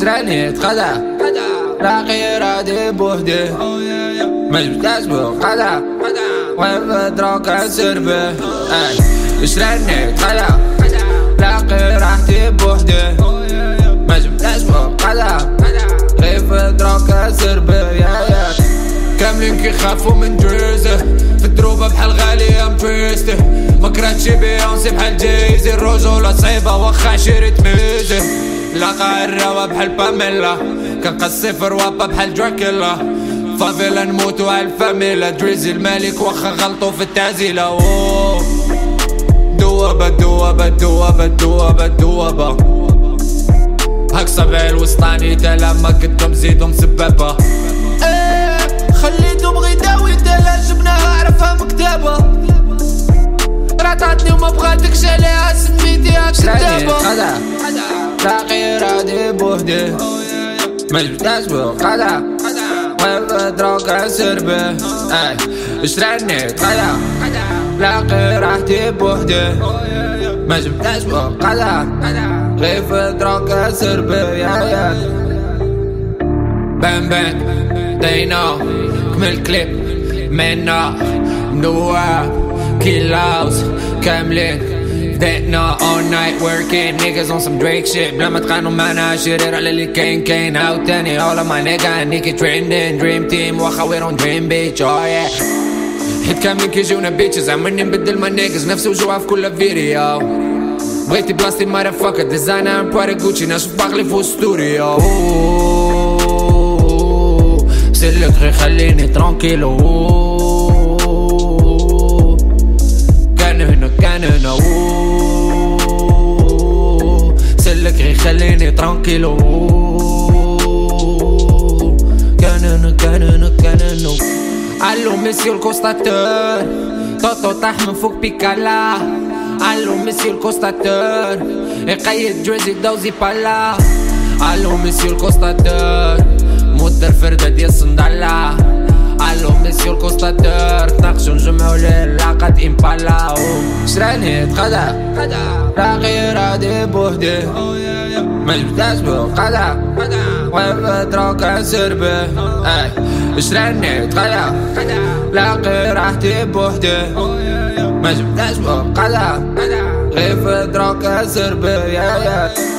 شرانيت غدا راقي رادي بوحدي. ما جبتاش بقدا وين دروك اسر به شرانيت غدا راقي راحتي بوحدي. ما جبتاش بقدا غيف دروك اسر به كاملين كيخافوا من جوزه؟ في الدروبة بحال غالي ام تويستي ما كرهتشي بيونسي بحال جيزي. الرجولة صعيبة واخا شريت ميزي لاقا الروا بحال باميلا. كنقصي في روابا بحال دراكيلا. فافيلا نموتو على الفاميلا دريزي الملك واخا غلطو في التعزيلة. دوابة دوابة دوابة دوابة دوابة. هاك صبع الوسطاني تا لما قدام زيدو مسببة إيه خليتهم غيداوي تا جبناها عرفها مكتبة. راتاتني وما بغاتكش عليها. سميتيها كتابة. تلاقي رادي بوحدي ما جبتهاش بقدا وين دروك عسر به اي اشراني قدا لاقي راحتي بوحدي ما جبتهاش بقدا غيف دروك عسر به يا يا بان they know. كمل كليب منا منوع كيلاوز كاملين بدأنا all night working niggas on some Drake shit. بلا ما تقارنوا معنا شرير على اللي كاين كاين هاو تاني all of my nigga نيكي trending dream team. واخا we don't dream bitch oh yeah. حيت كاملين كيجيونا بيتشز عمرني نبدل ما نيجز نفس وجوها في كل فيديو بغيتي بلاستي مارا فاكر ديزاينر باري جوتشي ناس باغلي فو ستوريو سلك غير خليني ترانكيلو كان هنا كان هنا سلك غير خليني ترانكيلو كان هنا كان هنا كان هنا ألو مسيو الكوستاتور توتو طاح من فوق بيكالا. ألو مسيو الكوستاتور يقيد جوزي دوزي بالا. ألو مسيو الكوستاتور مدر فردة ديال شراني تغدا راقي رادي بوحدي. ما جبتهاش بقدا وين دروك عسر به؟ شراني تغدا لاقي راحتي بوحدي. بقدا غيف دروك عسر به. يا يا.